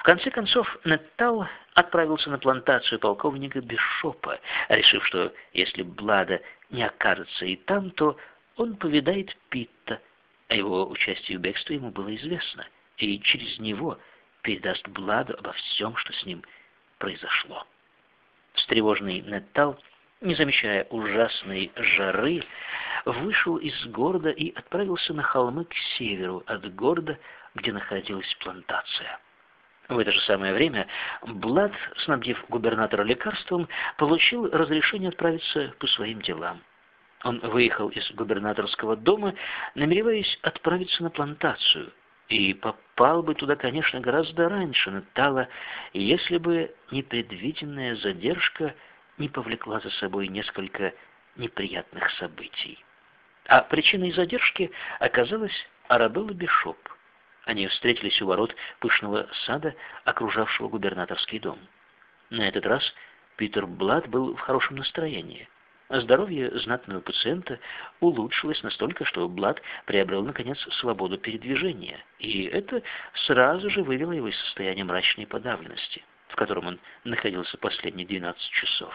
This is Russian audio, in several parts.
В конце концов, Неттал отправился на плантацию полковника Бишопа, решив, что если Блада не окажется и там, то он повидает Питта. О его участии в бегстве ему было известно, и через него передаст Бладу обо всем, что с ним произошло. Встревоженный Неттал, не замечая ужасной жары, вышел из города и отправился на холмы к северу от города, где находилась плантация. В это же самое время Блад, снабдив губернатора лекарством, получил разрешение отправиться по своим делам. Он выехал из губернаторского дома, намереваясь отправиться на плантацию, и попал бы туда, конечно, гораздо раньше Натала, если бы непредвиденная задержка не повлекла за собой несколько неприятных событий. А причиной задержки оказалась Арабелла Бишоп. Они встретились у ворот пышного сада, окружавшего губернаторский дом. На этот раз Питер Блад был в хорошем настроении. Здоровье знатного пациента улучшилось настолько, что Блад приобрел, наконец, свободу передвижения, и это сразу же вывело его из состояния мрачной подавленности, в котором он находился последние 12 часов.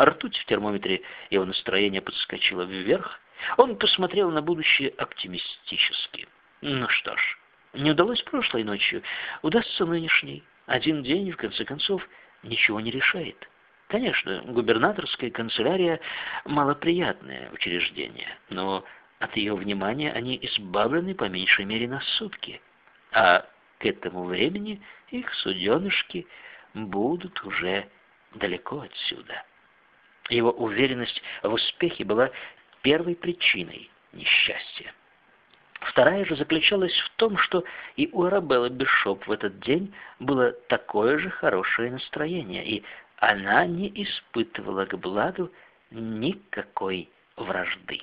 Ртуть в термометре его настроение подскочило вверх, он посмотрел на будущее оптимистически. Ну что ж, не удалось прошлой ночью, удастся нынешней. Один день, в конце концов, ничего не решает. Конечно, губернаторская канцелярия – малоприятное учреждение, но от ее внимания они избавлены по меньшей мере на сутки. А к этому времени их суденышки будут уже далеко отсюда. Его уверенность в успехе была первой причиной несчастья. Вторая же заключалась в том, что и у Арабеллы Бишоп в этот день было такое же хорошее настроение, и она не испытывала к Бладу никакой вражды.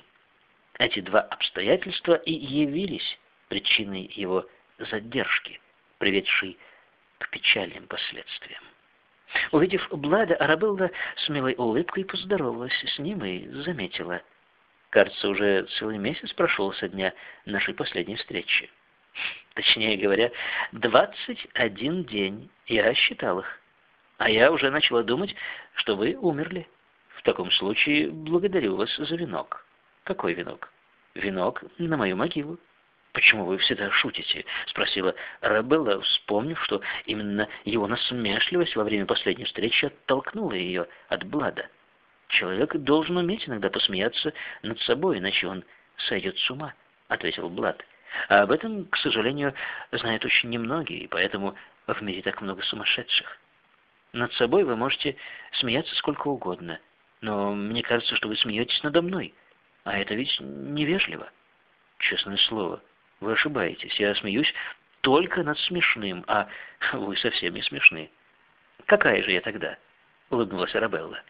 Эти два обстоятельства и явились причиной его задержки, приведшей к печальным последствиям. Увидев Блада, Арабелла с милой улыбкой поздоровалась с ним и заметила – Кажется, уже целый месяц прошел со дня нашей последней встречи. Точнее говоря, 21 день. Я считал их. А я уже начала думать, что вы умерли. В таком случае благодарю вас за венок. Какой венок? Венок на мою могилу. «Почему вы всегда шутите?» — спросила Рабелла, вспомнив, что именно его насмешливость во время последней встречи оттолкнула ее от Блада. Человек должен уметь иногда посмеяться над собой, иначе он сойдет с ума, — ответил Блад. А об этом, к сожалению, знают очень немногие, и поэтому в мире так много сумасшедших. Над собой вы можете смеяться сколько угодно, но мне кажется, что вы смеетесь надо мной, а это ведь невежливо. Честное слово, вы ошибаетесь. Я смеюсь только над смешным, а вы совсем не смешны. Какая же я тогда? — улыбнулась Арабелла.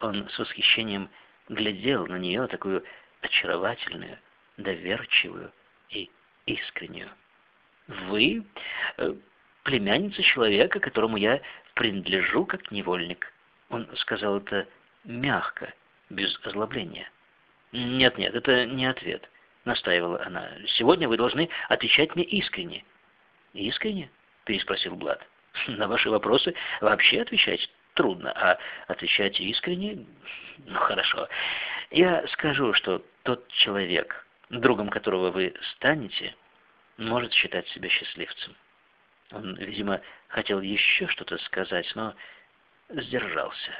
Он с восхищением глядел на нее, такую очаровательную, доверчивую и искреннюю. «Вы э, племянница человека, которому я принадлежу как невольник». Он сказал это мягко, без озлобления. «Нет-нет, это не ответ», — настаивала она. «Сегодня вы должны отвечать мне искренне». «Искренне?» — переспросил Блад. «На ваши вопросы вообще отвечать трудно, а отвечать искренне, ну хорошо. Я скажу, что тот человек, другом которого вы станете, может считать себя счастливцем. Он, видимо, хотел еще что-то сказать, но сдержался.